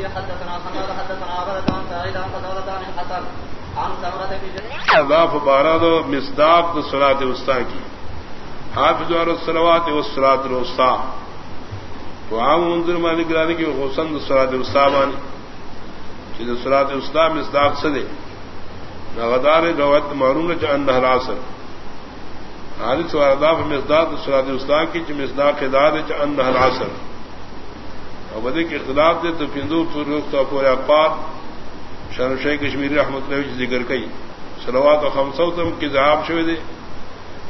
وبه حدثنا حماد حدثنا عبد عن سعيد، عن قتادة، عن الحسن، عن ثمرة في اضاف بارد مصداق صلاة وسطا کی۔ حافظ اور الصلوات والصلاة الوسطى وعام منذر مالک گرانے کی حسن صلاة الوسطى بانی۔ چیز صلاة الوسطى مصداق سدے نغدار روایت معلوم چ ان العصر حادث و وارداف مصداق صلاة الوسطى کی چ مصداق دار چ ان العصر اور بدے کے اختلاف دے تو پندو تو پورے اقبال شان شیخ کشمیری رحمت اللہ ذکر کئی۔ سلوات و خمسو تم کی ذہاب شوے دے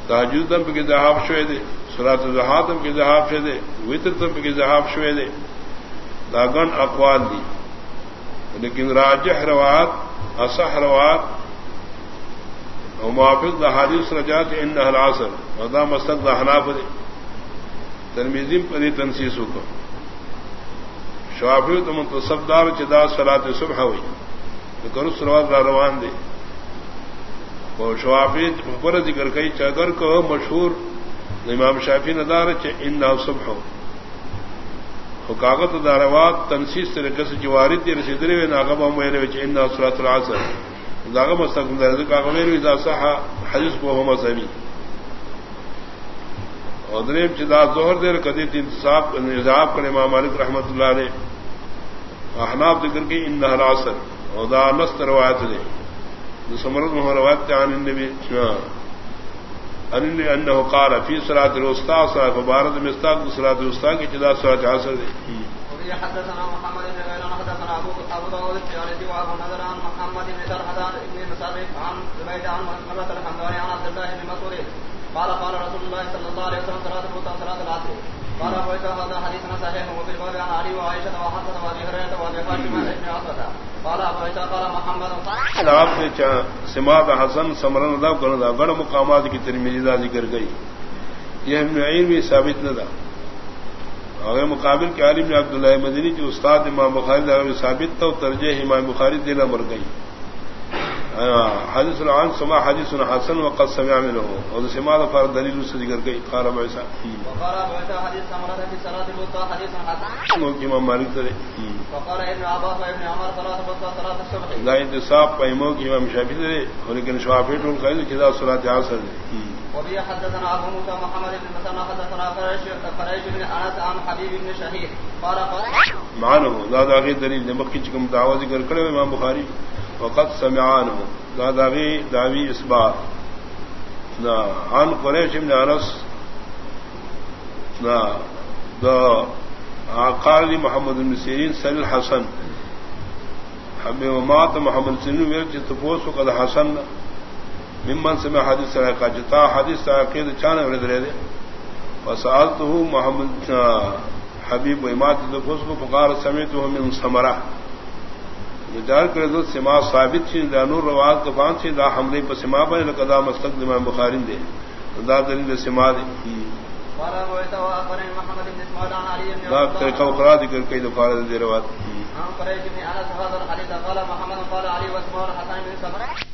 تاجود تم کی ذہاب شوے دے سرات الحاتم کی ذہاب شوے دے، وطر تم کی ذہاب شوے دے۔ داگن اقوال دی۔ لیکن راجح روات اصح روات اور موافق دا حادث رجات ان العصر، اور دا مستق دا حناف دے ترمیزیم پر تنسیسوں شوافی تو منتصب دار چدا سلات صبح ہوئی۔ کرو سروات را روان دے اور شوافی پر ذکر کئی چگر کو مشہور امام شافی ندار چ ان صبح۔ ہو کاغت داروات تنسیس طریقے سے جواری جوارد دے رسیدرے ہوئے ناغبہ میرے وچ ان سرات العصر۔ داغ مستقم درد کاغ میرے اذا صح حدیث کو ہو مذہبی۔ اور دریم چدا زہر دیر کدی انتصاب نظاب کرے امام مالک رحمت اللہ علیہ احناب ذکر کی ان العصر، اور دا نست روایت دے۔ سمرت مہ روایت عن النبی ان انه قال في صلاه الوسطى صلاه مبارك مستاق صلاه الوسطى کی جدا صلاه عصر دے۔ حدثنا محمد بن غيلان حدثنا ابو ابو داود وابو عن محمد بن بن عن زبيد عن الحمداني عن عبد الله بن مسعود. قال قال رسول الله صلى الله عليه وسلم صلاه الوسطى صلاه العصر۔ قال ابو هذا حديثنا صحيح وفي الباب عن علي وعائشه وحفصه وابي هريره وابي حاتم بن عصره قال ابو قال محمد. سماعت حسن سمرن دا کرنا دا. بڑا مقامات کی ترمیزی دا ذکر گئی. یہ معین بھی ثابت نہ تھا اگر مقابل کے عالم نے عبداللہ مدنی جو استاد امام بخاری دا ثابت تھا ترجیح امام بخاری دینا مر گئی. حدیث العان سما حدیث حسن وقد سمع منه. اور سما فار دلیل سے ذکر گئی قال ابو وقال حسن. امام وقال ابن عباس عمر الصبح. لا انتصاب پیمو کی امام شافعی ترے لیکن شافعی ٹول قائل کذا صلاة عصر. وبي حدثنا ابو موسى محمد بن مسنى حدثنا قريش قريش بن انس عن حبيب بن شهيد. قال قال معنه لا داغي دلیل نمک کی چکم دعوی ذکر کرے امام بخاری وقت سمعان داداوی داوی اس بات نہ عن قریش ابن انس. نہ دا قال محمد بن سیرین سل الحسن. ہمیں ومات محمد سنین ویر چ تپوس قد حسن ممن سمع حدیث سرا کا جتا حدیث عقید چان ورد رہے دے وسالته محمد حبیب و امات تپوس کو فقار سمعته من سمرہ جار کر دو سما ثابت تھی دانور رواز طوفان تھی دا حملے پر سما بنے لقدا مستق امام بخاری دے۔ دا دلیل سما دے۔ دا طریقہ اخرى ذکر کئی دفعہ دے روات قال محمد قال علي واسمه الحسن بن سمره